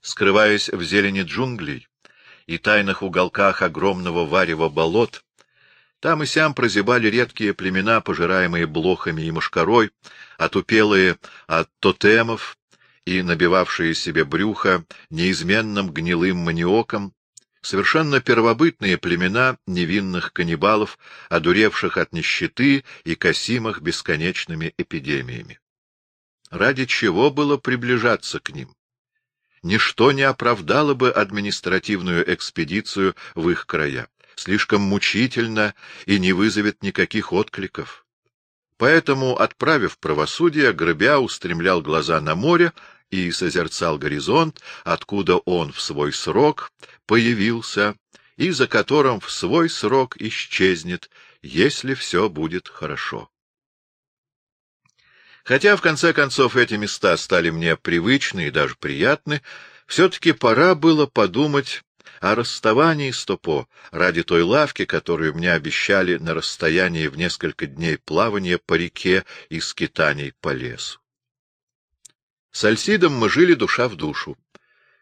Скрываясь в зелени джунглей и тайных уголках огромного варева болот, там и сям прозябали редкие племена, пожираемые блохами и мошкарой, отупелые от тотемов и набивавшие себе брюхо неизменным гнилым маниоком, совершенно первобытные племена невинных каннибалов, одуревших от нищеты и косимых бесконечными эпидемиями. Ради чего было приближаться к ним? Ничто не оправдало бы административную экспедицию в их края. Слишком мучительно и не вызовет никаких откликов. Поэтому, отправив правосудие, Гребя устремлял глаза на море и созерцал горизонт, откуда он в свой срок появился и за которым в свой срок исчезнет, если все будет хорошо. Хотя, в конце концов, эти места стали мне привычны и даже приятны, все-таки пора было подумать о расставании с Топо ради той лавки, которую мне обещали на расстоянии в несколько дней плавания по реке и скитаний по лесу. С Альсидом мы жили душа в душу.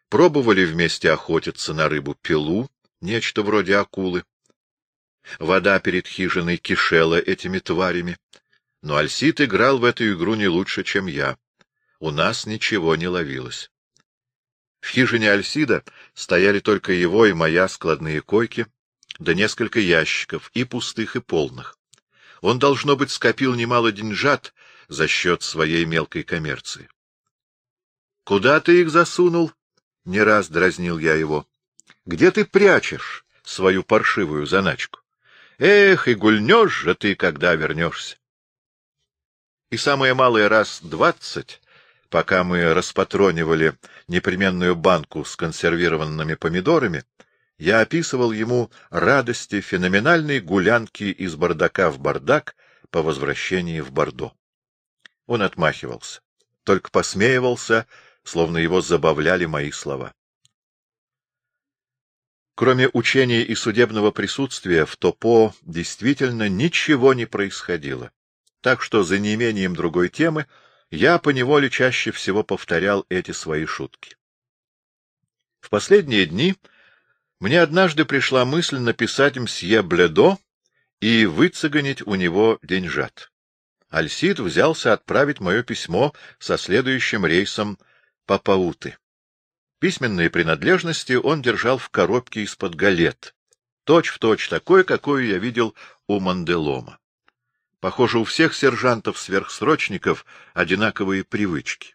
Пробовали вместе охотиться на рыбу-пилу, нечто вроде акулы. Вода перед хижиной кишела этими тварями. Но Альсид играл в эту игру не лучше, чем я. У нас ничего не ловилось. В хижине Альсида стояли только его и моя складные койки, да несколько ящиков, и пустых, и полных. Он, должно быть, скопил немало деньжат за счет своей мелкой коммерции. — Куда ты их засунул? — не раз дразнил я его. — Где ты прячешь свою паршивую заначку? Эх, и гульнешь же ты, когда вернешься и самое малое раз двадцать, пока мы распатронивали непременную банку с консервированными помидорами, я описывал ему радости феноменальной гулянки из бардака в бардак по возвращении в Бордо. Он отмахивался, только посмеивался, словно его забавляли мои слова. Кроме учения и судебного присутствия, в Топо действительно ничего не происходило так что за неимением другой темы я поневоле чаще всего повторял эти свои шутки. В последние дни мне однажды пришла мысль написать мсье Бледо и выцеганить у него деньжат. Альсид взялся отправить мое письмо со следующим рейсом по Пауты. Письменные принадлежности он держал в коробке из-под галет, точь-в-точь точь такой, какую я видел у Манделома. Похоже, у всех сержантов-сверхсрочников одинаковые привычки.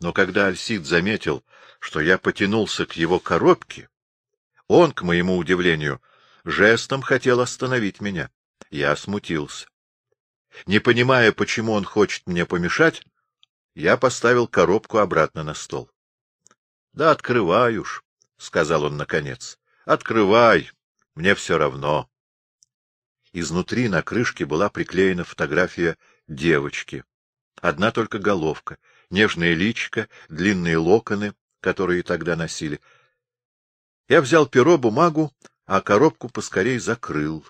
Но когда Альсид заметил, что я потянулся к его коробке, он, к моему удивлению, жестом хотел остановить меня. Я смутился. Не понимая, почему он хочет мне помешать, я поставил коробку обратно на стол. — Да открывай уж, — сказал он наконец. — Открывай, мне все равно. Изнутри на крышке была приклеена фотография девочки. Одна только головка, нежное личико, длинные локоны, которые тогда носили. Я взял перо, бумагу, а коробку поскорей закрыл.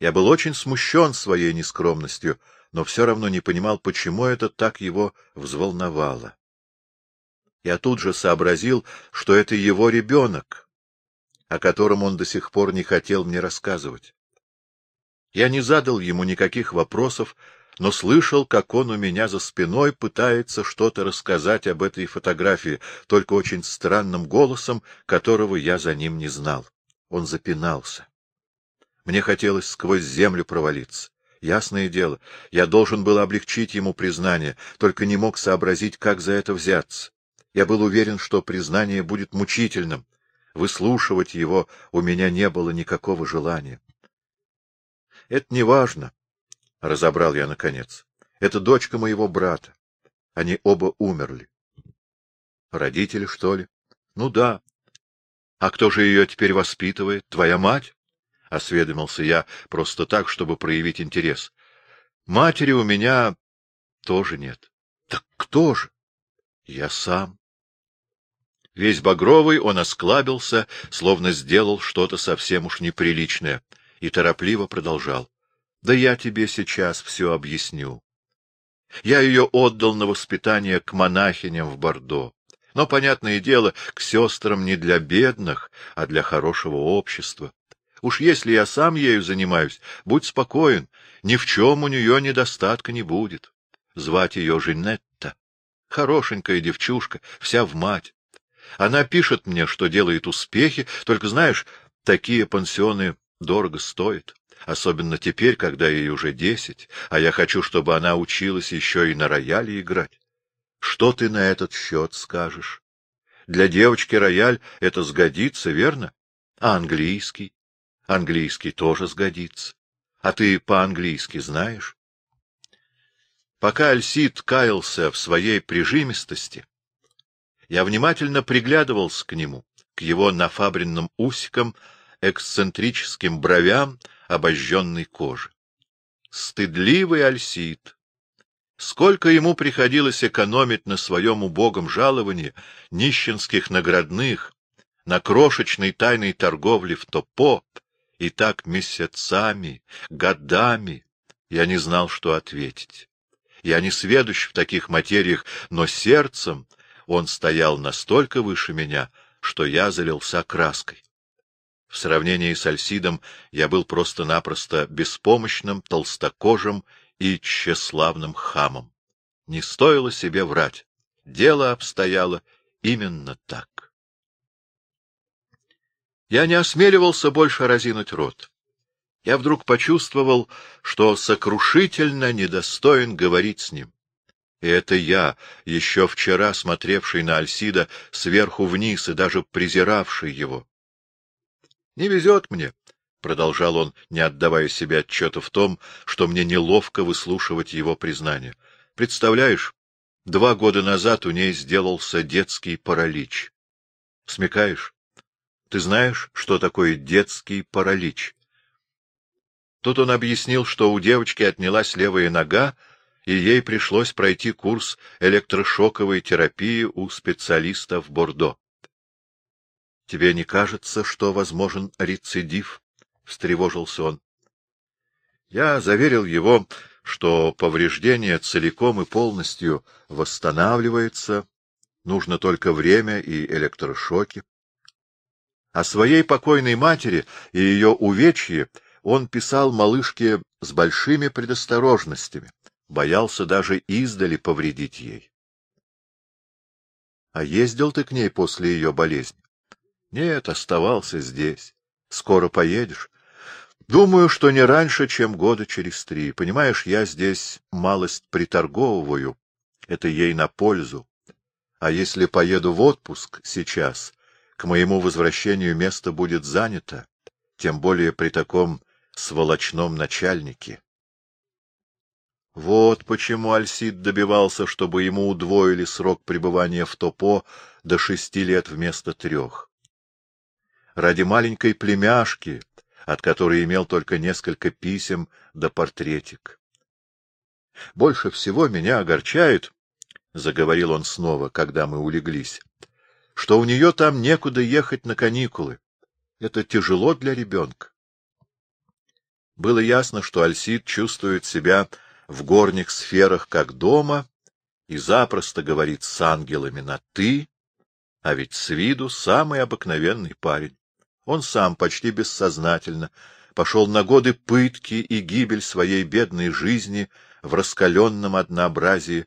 Я был очень смущен своей нескромностью, но все равно не понимал, почему это так его взволновало. Я тут же сообразил, что это его ребенок, о котором он до сих пор не хотел мне рассказывать. Я не задал ему никаких вопросов, но слышал, как он у меня за спиной пытается что-то рассказать об этой фотографии, только очень странным голосом, которого я за ним не знал. Он запинался. Мне хотелось сквозь землю провалиться. Ясное дело, я должен был облегчить ему признание, только не мог сообразить, как за это взяться. Я был уверен, что признание будет мучительным. Выслушивать его у меня не было никакого желания. Это не важно, — разобрал я наконец. Это дочка моего брата. Они оба умерли. Родители, что ли? Ну да. А кто же ее теперь воспитывает? Твоя мать? — осведомился я просто так, чтобы проявить интерес. Матери у меня тоже нет. Так кто же? Я сам. Весь багровый он осклабился, словно сделал что-то совсем уж неприличное — и торопливо продолжал. — Да я тебе сейчас все объясню. Я ее отдал на воспитание к монахиням в Бордо. Но, понятное дело, к сестрам не для бедных, а для хорошего общества. Уж если я сам ею занимаюсь, будь спокоен, ни в чем у нее недостатка не будет. Звать ее Женетта. Хорошенькая девчушка, вся в мать. Она пишет мне, что делает успехи, только, знаешь, такие пансионы дорого стоят. Особенно теперь, когда ей уже десять, а я хочу, чтобы она училась еще и на рояле играть. Что ты на этот счет скажешь? Для девочки рояль это сгодится, верно? А английский? Английский тоже сгодится. А ты по-английски знаешь? Пока Альсид каялся в своей прижимистости, я внимательно приглядывался к нему, к его нафабренным усикам, эксцентрическим бровям, обожженной кожи. Стыдливый Альсид! Сколько ему приходилось экономить на своем убогом жаловании нищенских наградных, на крошечной тайной торговле в Топо, и так месяцами, годами, я не знал, что ответить. Я не сведущ в таких материях, но сердцем он стоял настолько выше меня, что я залился краской. В сравнении с Альсидом я был просто-напросто беспомощным, толстокожим и тщеславным хамом. Не стоило себе врать. Дело обстояло именно так. Я не осмеливался больше разинуть рот. Я вдруг почувствовал, что сокрушительно недостоин говорить с ним. И это я, еще вчера смотревший на Альсида сверху вниз и даже презиравший его. — Не везет мне, — продолжал он, не отдавая себе отчета в том, что мне неловко выслушивать его признание. — Представляешь, два года назад у ней сделался детский паралич. Смекаешь? Ты знаешь, что такое детский паралич? Тут он объяснил, что у девочки отнялась левая нога, и ей пришлось пройти курс электрошоковой терапии у специалиста в Бордо. — Тебе не кажется, что возможен рецидив? встревожился он. Я заверил его, что повреждение целиком и полностью восстанавливается, нужно только время и электрошоки. О своей покойной матери и ее увечье он писал малышке с большими предосторожностями, боялся даже издали повредить ей. — А ездил ты к ней после ее болезни? — Нет, оставался здесь. Скоро поедешь? Думаю, что не раньше, чем года через три. Понимаешь, я здесь малость приторговываю. Это ей на пользу. А если поеду в отпуск сейчас, к моему возвращению место будет занято, тем более при таком сволочном начальнике. Вот почему Альсид добивался, чтобы ему удвоили срок пребывания в Топо до шести лет вместо трех. Ради маленькой племяшки, от которой имел только несколько писем да портретик. Больше всего меня огорчает, — заговорил он снова, когда мы улеглись, — что у нее там некуда ехать на каникулы. Это тяжело для ребенка. Было ясно, что Альсид чувствует себя в горних сферах как дома и запросто говорит с ангелами на «ты», а ведь с виду самый обыкновенный парень. Он сам почти бессознательно пошел на годы пытки и гибель своей бедной жизни в раскаленном однообразии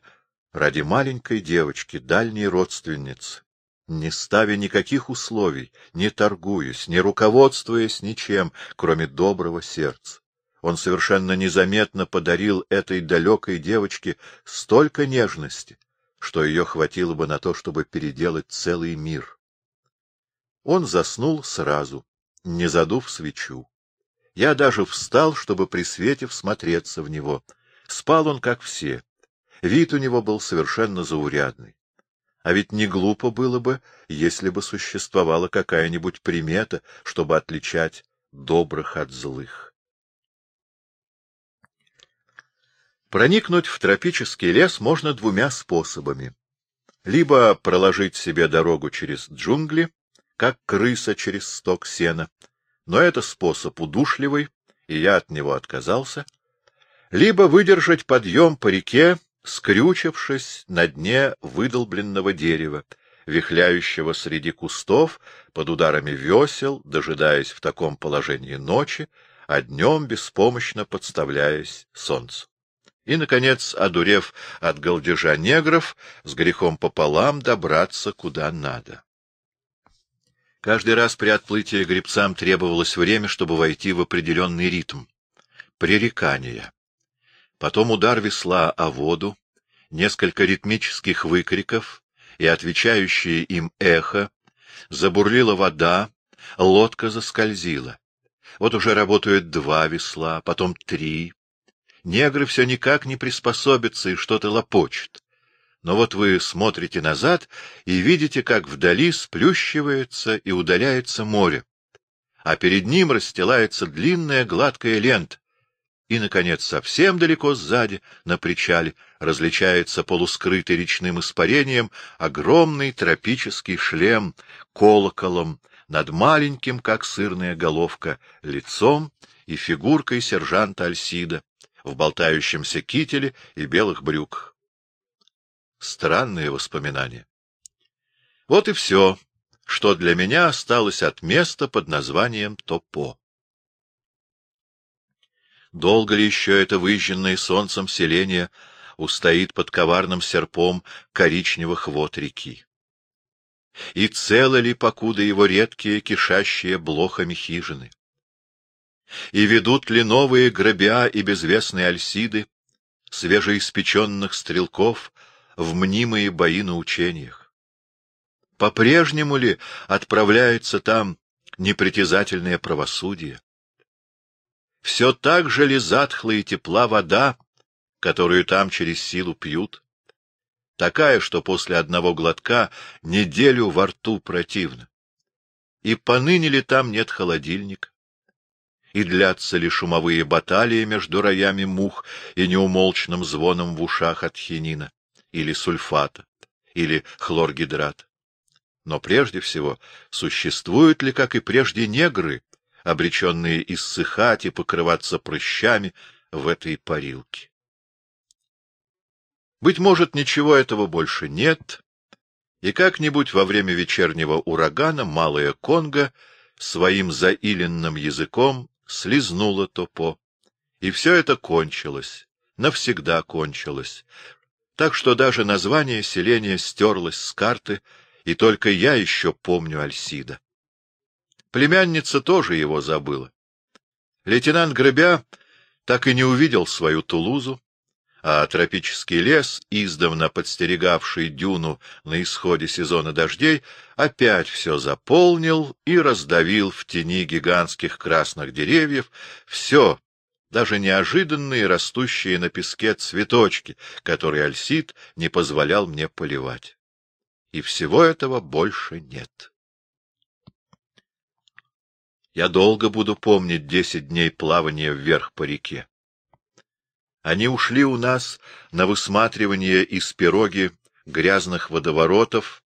ради маленькой девочки, дальней родственницы, не ставя никаких условий, не торгуясь, не руководствуясь ничем, кроме доброго сердца. Он совершенно незаметно подарил этой далекой девочке столько нежности, что ее хватило бы на то, чтобы переделать целый мир. Он заснул сразу, не задув свечу. Я даже встал, чтобы при свете всмотреться в него. Спал он, как все. Вид у него был совершенно заурядный. А ведь не глупо было бы, если бы существовала какая-нибудь примета, чтобы отличать добрых от злых. Проникнуть в тропический лес можно двумя способами. Либо проложить себе дорогу через джунгли, как крыса через сток сена, но это способ удушливый, и я от него отказался, либо выдержать подъем по реке, скрючившись на дне выдолбленного дерева, вихляющего среди кустов, под ударами весел, дожидаясь в таком положении ночи, а днем беспомощно подставляясь солнцу. И, наконец, одурев от голдежа негров, с грехом пополам добраться куда надо. Каждый раз при отплытии гребцам требовалось время, чтобы войти в определенный ритм. Пререкания. Потом удар весла о воду, несколько ритмических выкриков и отвечающее им эхо, забурлила вода, лодка заскользила. Вот уже работают два весла, потом три. Негры все никак не приспособятся и что-то лопочут. Но вот вы смотрите назад и видите, как вдали сплющивается и удаляется море, а перед ним расстилается длинная гладкая лента. И, наконец, совсем далеко сзади, на причале, различается полускрытый речным испарением огромный тропический шлем колоколом, над маленьким, как сырная головка, лицом и фигуркой сержанта Альсида в болтающемся кителе и белых брюках. Странные воспоминания. Вот и все, что для меня осталось от места под названием Топо. Долго ли еще это выжженное солнцем селение устоит под коварным серпом коричневых вод реки? и целы ли, покуда его редкие, кишащие блохами хижины? И ведут ли новые грабя и безвестные альсиды, свежеиспеченных стрелков, в мнимые бои на учениях? По-прежнему ли отправляется там непритязательное правосудие? Все так же ли затхлая и тепла вода, которую там через силу пьют? такая, что после одного глотка неделю во рту противно. И поныне ли там нет холодильника? И длятся ли шумовые баталии между роями мух и неумолчным звоном в ушах от хинина, или сульфата, или хлоргидрата? Но прежде всего, существуют ли, как и прежде, негры, обреченные иссыхать и покрываться прыщами в этой парилке? Быть может, ничего этого больше нет, и как-нибудь во время вечернего урагана малая Конго своим заиленным языком слезнула топо, и все это кончилось, навсегда кончилось, так что даже название селения стерлось с карты, и только я еще помню Альсида. Племянница тоже его забыла. Лейтенант Гребя так и не увидел свою Тулузу, а тропический лес, издавна подстерегавший дюну на исходе сезона дождей, опять все заполнил и раздавил в тени гигантских красных деревьев все, даже неожиданные растущие на песке цветочки, которые Альсид не позволял мне поливать. И всего этого больше нет. Я долго буду помнить десять дней плавания вверх по реке. Они ушли у нас на высматривание из пироги грязных водоворотов,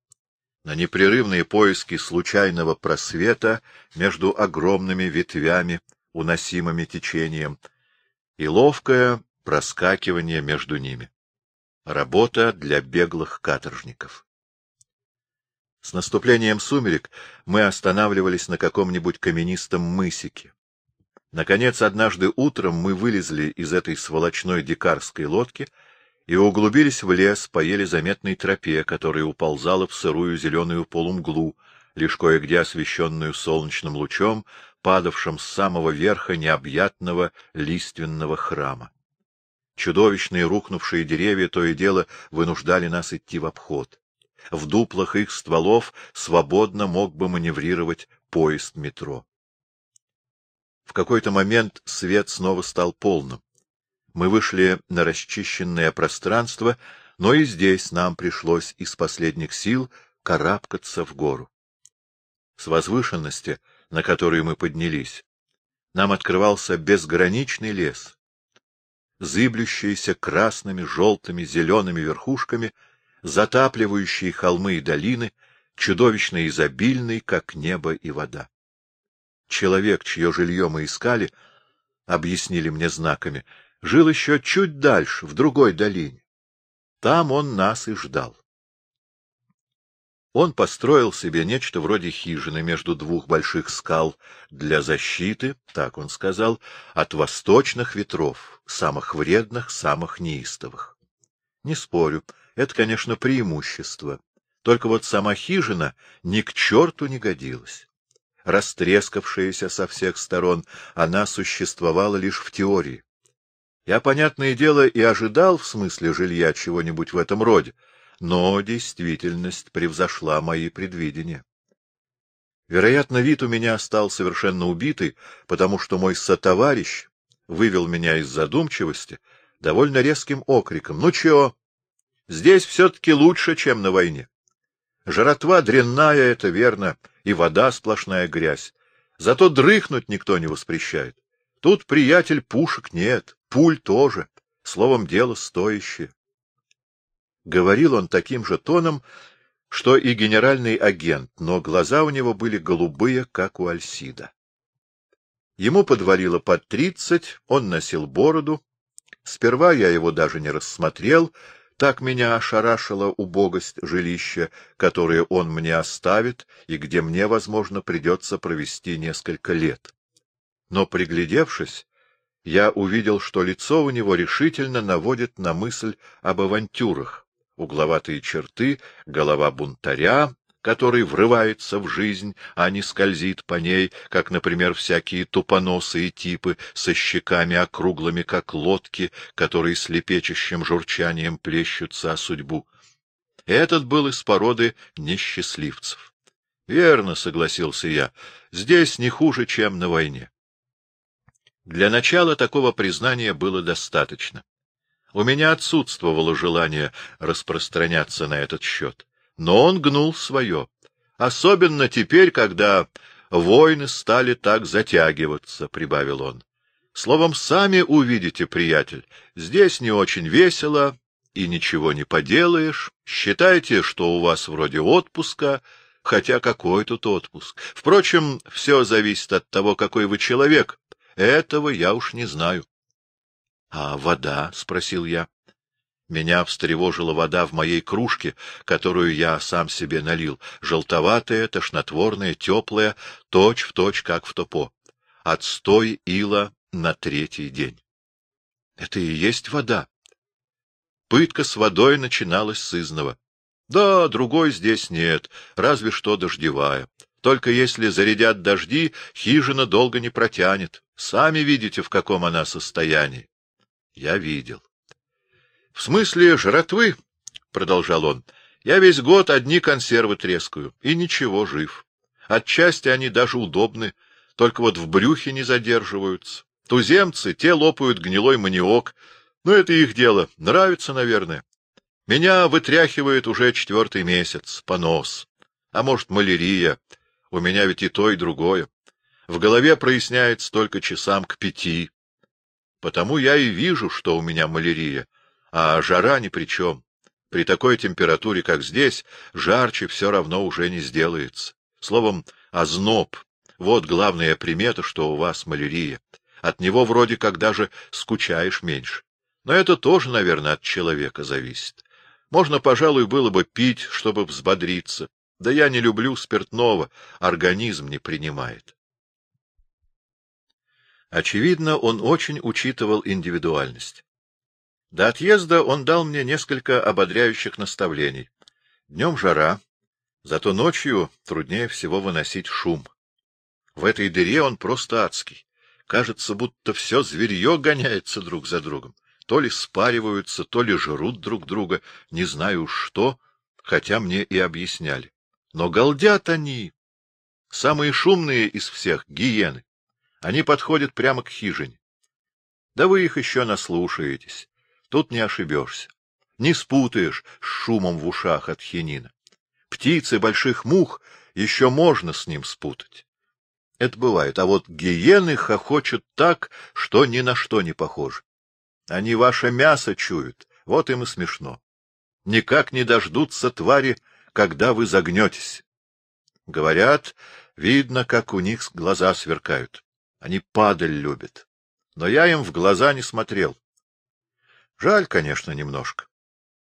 на непрерывные поиски случайного просвета между огромными ветвями, уносимыми течением, и ловкое проскакивание между ними. Работа для беглых каторжников. С наступлением сумерек мы останавливались на каком-нибудь каменистом мысике. Наконец, однажды утром мы вылезли из этой сволочной дикарской лодки и углубились в лес по еле заметной тропе, которая уползала в сырую зеленую полумглу, лишь кое-где освещенную солнечным лучом, падавшим с самого верха необъятного лиственного храма. Чудовищные рухнувшие деревья то и дело вынуждали нас идти в обход. В дуплах их стволов свободно мог бы маневрировать поезд метро. В какой-то момент свет снова стал полным. Мы вышли на расчищенное пространство, но и здесь нам пришлось из последних сил карабкаться в гору. С возвышенности, на которую мы поднялись, нам открывался безграничный лес, зыблющийся красными, желтыми, зелеными верхушками, затапливающий холмы и долины, чудовищно изобильный, как небо и вода. Человек, чье жилье мы искали, объяснили мне знаками, жил еще чуть дальше, в другой долине. Там он нас и ждал. Он построил себе нечто вроде хижины между двух больших скал для защиты, так он сказал, от восточных ветров, самых вредных, самых неистовых. Не спорю, это, конечно, преимущество. Только вот сама хижина ни к черту не годилась. Растрескавшаяся со всех сторон, она существовала лишь в теории. Я, понятное дело, и ожидал в смысле жилья чего-нибудь в этом роде, но действительность превзошла мои предвидения. Вероятно, вид у меня стал совершенно убитый, потому что мой сотоварищ вывел меня из задумчивости довольно резким окриком. — Ну чё? Здесь все-таки лучше, чем на войне. Жратва дрянная, это верно, и вода сплошная грязь. Зато дрыхнуть никто не воспрещает. Тут, приятель, пушек нет, пуль тоже. Словом, дело стоящее. Говорил он таким же тоном, что и генеральный агент, но глаза у него были голубые, как у Альсида. Ему подвалило под тридцать, он носил бороду. Сперва я его даже не рассмотрел, так меня ошарашила убогость жилища, которое он мне оставит и где мне, возможно, придется провести несколько лет. Но, приглядевшись, я увидел, что лицо у него решительно наводит на мысль об авантюрах, угловатые черты, голова бунтаря, который врывается в жизнь, а не скользит по ней, как, например, всякие тупоносые типы со щеками округлыми, как лодки, которые с лепечущим журчанием плещутся о судьбу. Этот был из породы несчастливцев. — Верно, — согласился я, — здесь не хуже, чем на войне. Для начала такого признания было достаточно. У меня отсутствовало желание распространяться на этот счет. Но он гнул свое. Особенно теперь, когда войны стали так затягиваться, — прибавил он. Словом, сами увидите, приятель, здесь не очень весело, и ничего не поделаешь. Считайте, что у вас вроде отпуска, хотя какой тут отпуск. Впрочем, все зависит от того, какой вы человек. Этого я уж не знаю. — А вода? — спросил я. Меня встревожила вода в моей кружке, которую я сам себе налил, желтоватая, тошнотворная, теплая, точь-в-точь, как в топо. Отстой ила на третий день. Это и есть вода. Пытка с водой начиналась с изного. Да, другой здесь нет, разве что дождевая. Только если зарядят дожди, хижина долго не протянет. Сами видите, в каком она состоянии. Я видел. В смысле жратвы, — продолжал он, — я весь год одни консервы трескаю, и ничего, жив. Отчасти они даже удобны, только вот в брюхе не задерживаются. Туземцы, те лопают гнилой маниок, но это их дело, нравится, наверное. Меня вытряхивает уже четвертый месяц, понос. А может, малярия. У меня ведь и то, и другое. В голове проясняется только часам к пяти. Потому я и вижу, что у меня малярия а жара ни при чем. При такой температуре, как здесь, жарче все равно уже не сделается. Словом, озноб — вот главная примета, что у вас малярия. От него вроде как даже скучаешь меньше. Но это тоже, наверное, от человека зависит. Можно, пожалуй, было бы пить, чтобы взбодриться. Да я не люблю спиртного, организм не принимает. Очевидно, он очень учитывал индивидуальность. До отъезда он дал мне несколько ободряющих наставлений. Днем жара, зато ночью труднее всего выносить шум. В этой дыре он просто адский. Кажется, будто все зверье гоняется друг за другом. То ли спариваются, то ли жрут друг друга, не знаю что, хотя мне и объясняли. Но галдят они. Самые шумные из всех — гиены. Они подходят прямо к хижине. Да вы их еще наслушаетесь. Тут не ошибешься. Не спутаешь с шумом в ушах от хинина. Птицы больших мух еще можно с ним спутать. Это бывает, а вот гиены хохочут так, что ни на что не похоже. Они ваше мясо чуют, вот им и смешно. Никак не дождутся твари, когда вы загнетесь. Говорят, видно, как у них глаза сверкают. Они падаль любят. Но я им в глаза не смотрел. Жаль, конечно, немножко.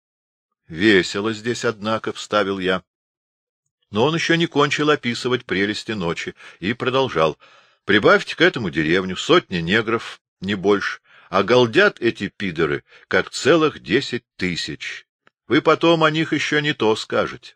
— Весело здесь, однако, — вставил я. Но он еще не кончил описывать прелести ночи и продолжал. Прибавьте к этому деревню, сотни негров, не больше, а голдят эти пидоры, как целых десять тысяч. Вы потом о них еще не то скажете.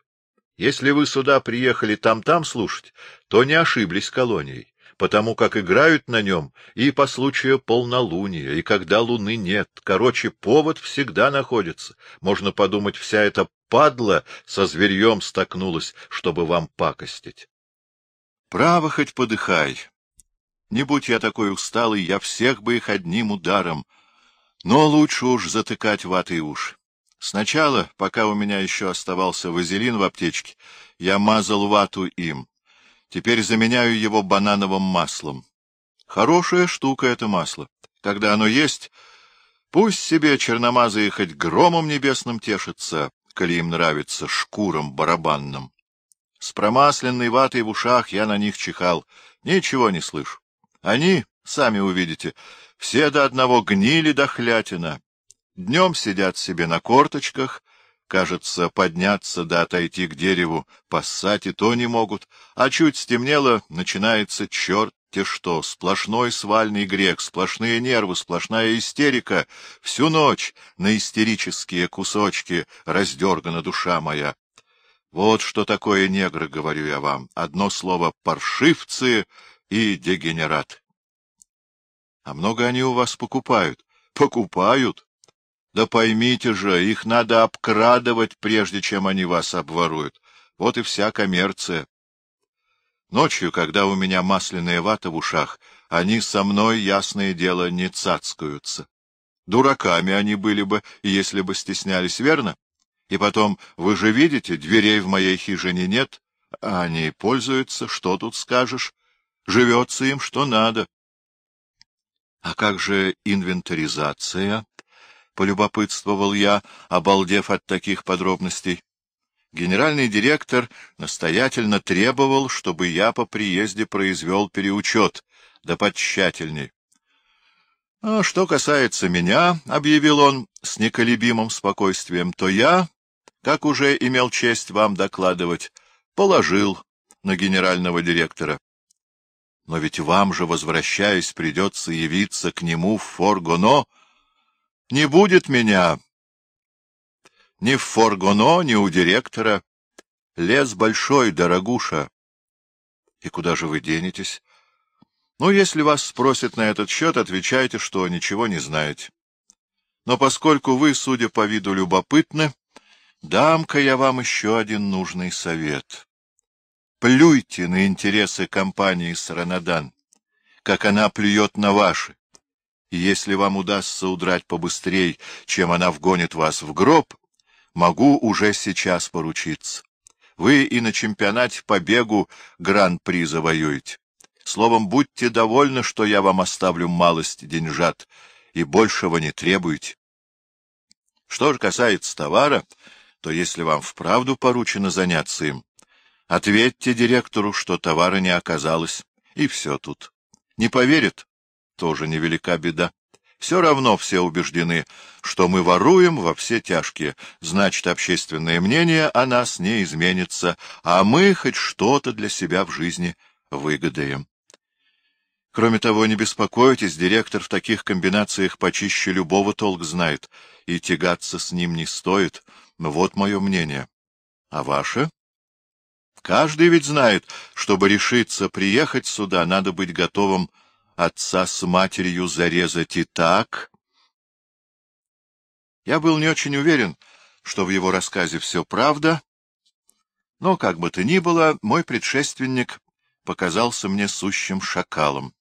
Если вы сюда приехали там-там слушать, то не ошиблись колонией, потому как играют на нем и по случаю полнолуния, и когда луны нет. Короче, повод всегда находится. Можно подумать, вся эта падла со зверьем столкнулась, чтобы вам пакостить. Право хоть подыхай. Не будь я такой усталый, я всех бы их одним ударом. Но лучше уж затыкать ватой уши. Сначала, пока у меня еще оставался вазелин в аптечке, я мазал вату им. Теперь заменяю его банановым маслом. Хорошая штука это масло. Когда оно есть, пусть себе черномазые хоть громом небесным тешится, коли им нравится, шкуром барабанным. С промасленной ватой в ушах я на них чихал, ничего не слышу. Они, сами увидите, все до одного гнили до хлятина. Днем сидят себе на корточках, кажется, подняться да отойти к дереву, поссать и то не могут, а чуть стемнело, начинается черт те что, сплошной свальный грех, сплошные нервы, сплошная истерика, всю ночь на истерические кусочки раздергана душа моя. Вот что такое негры, говорю я вам, одно слово — паршивцы и дегенерат. А много они у вас покупают? Покупают? Да поймите же, их надо обкрадывать, прежде чем они вас обворуют. Вот и вся коммерция. Ночью, когда у меня масляная вата в ушах, они со мной, ясное дело, не цацкаются. Дураками они были бы, если бы стеснялись, верно? И потом, вы же видите, дверей в моей хижине нет, а они пользуются, что тут скажешь? Живется им что надо. А как же инвентаризация? — полюбопытствовал я, обалдев от таких подробностей. Генеральный директор настоятельно требовал, чтобы я по приезде произвел переучет, да подтщательней. А что касается меня, — объявил он с неколебимым спокойствием, — то я, как уже имел честь вам докладывать, положил на генерального директора. Но ведь вам же, возвращаясь, придется явиться к нему в Форгоно. Не будет меня ни в Форгоно, ни у директора. Лес большой, дорогуша. И куда же вы денетесь? Ну, если вас спросят на этот счет, отвечайте, что ничего не знаете. Но поскольку вы, судя по виду, любопытны, дам-ка я вам еще один нужный совет. Плюйте на интересы компании Саранадан, как она плюет на ваши. И если вам удастся удрать побыстрей, чем она вгонит вас в гроб, могу уже сейчас поручиться. Вы и на чемпионате по бегу гран-при завоюете. Словом, будьте довольны, что я вам оставлю малость деньжат, и большего не требуйте. Что же касается товара, то если вам вправду поручено заняться им, ответьте директору, что товара не оказалось, и все тут. Не поверит? Тоже невелика беда. Все равно все убеждены, что мы воруем во все тяжкие, значит, общественное мнение о нас не изменится, а мы хоть что-то для себя в жизни выгодаем. Кроме того, не беспокойтесь, директор в таких комбинациях почище любого толк знает, и тягаться с ним не стоит. Вот мое мнение. А ваше? Каждый ведь знает, чтобы решиться приехать сюда, надо быть готовым отца с матерью зарезать и так. Я был не очень уверен, что в его рассказе все правда, но, как бы то ни было, мой предшественник показался мне сущим шакалом.